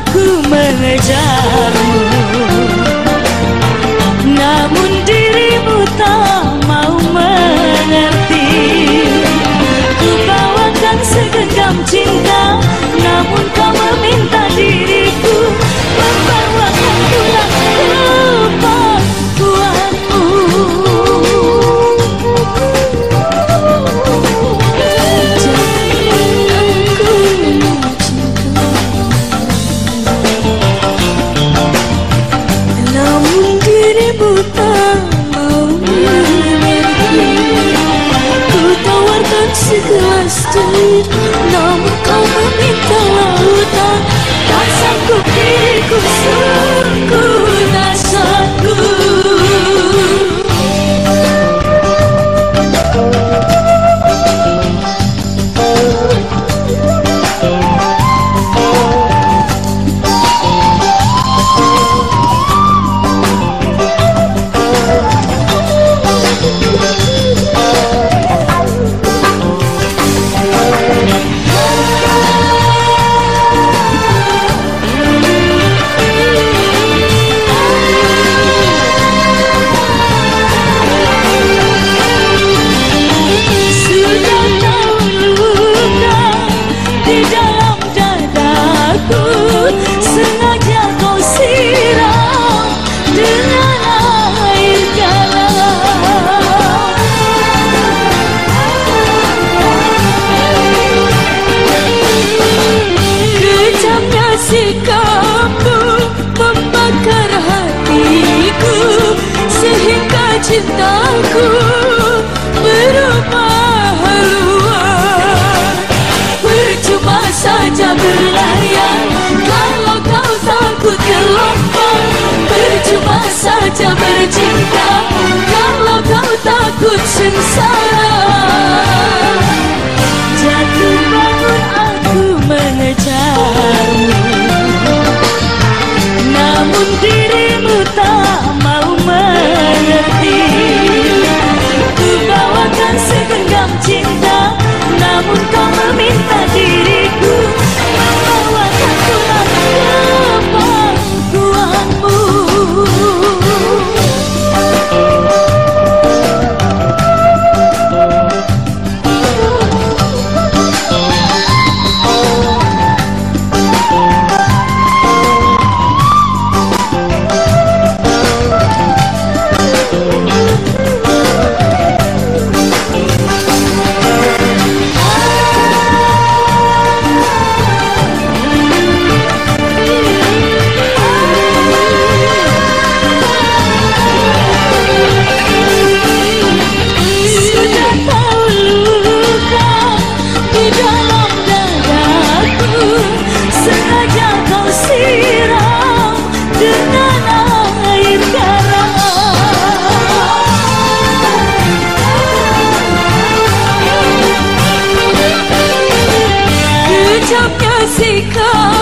aku mengejarmu. Namun dirimu tak mau mengerti. Ku bawakan segera pasti Namun kau meminta lautan Tak sanggup diriku sungguh sikapmu membakar hatiku Sehingga cintaku berubah haluan. Percuma saja berlayar Kalau kau takut gelombang. Percuma saja bercinta Kalau kau takut sengsara tahu mercy come.